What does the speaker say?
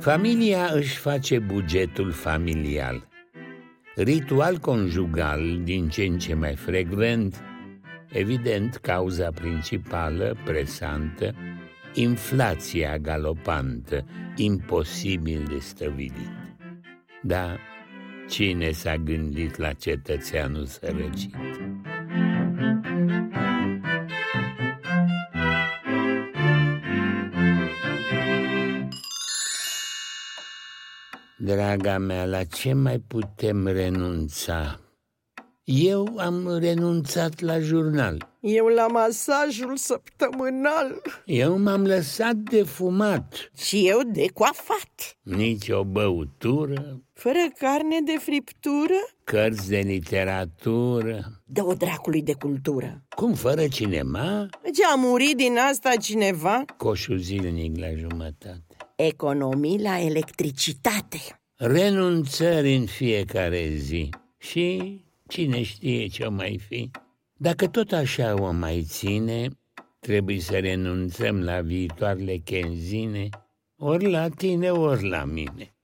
Familia își face bugetul familial. Ritual conjugal din ce în ce mai frecvent, evident cauza principală, presantă, inflația galopantă, imposibil de stăvilit. Da, cine s-a gândit la cetățeanul sărăcit? Draga mea, la ce mai putem renunța? Eu am renunțat la jurnal. Eu la masajul săptămânal. Eu m-am lăsat de fumat. Și eu de coafat. Nici o băutură, Fără carne de friptură? cărți de literatură. Dă-o dracului de cultură. Cum fără cinema? Ce a murit din asta cineva? Coșul zilnic la jumătate. Economii la electricitate. Renunțări în fiecare zi. Și cine știe ce o mai fi? Dacă tot așa o mai ține, trebuie să renunțăm la viitoarele chenzine, ori la tine, ori la mine.